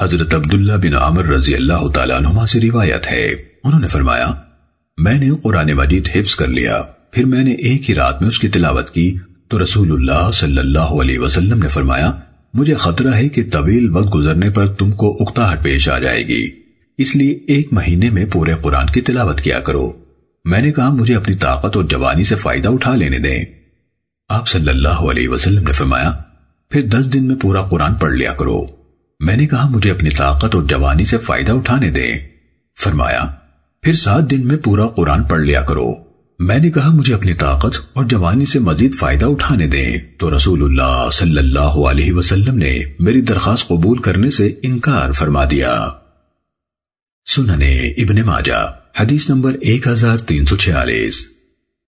حضرت عبداللہ بن عامر رضی اللہ تعالیٰ عنہما سے روایت ہے۔ انہوں نے فرمایا، میں نے قرآن مجید حفظ کر لیا، پھر میں نے ایک ہی رات میں اس کی تلاوت کی۔ تو رسول اللہ صلی اللہ علیہ وسلم نے فرمایا، مجھے خطرہ ہے کہ طویل وقت گزرنے پر تم کو اکتاہٹ پیش آ جائے گی۔ اس لیے ایک مہینے میں پورے قرآن کی تلاوت کیا کرو۔ میں نے کہا، مجھے اپنی طاقت اور جوانی سے فائدہ اٹھا لینے دیں۔ آپ صلی اللہ علیہ وسلم نے فرمایا، پھر دس دن میں پورا قرآن پڑھ لیا کرو۔ میں نے کہا، مجھے اپنی طاقت اور جوانی سے فائدہ اٹھانے دیں۔ فرمایا، پھر سات دن میں پورا قرآن پڑھ لیا کرو۔ میں نے کہا، مجھے اپنی طاقت اور جوانی سے مزید فائدہ اٹھانے دیں۔ تو رسول اللہ صلی اللہ علیہ وسلم نے میری درخواست قبول کرنے سے انکار فرما دیا۔ سننے ابن ماجہ، حدیث نمبر 1346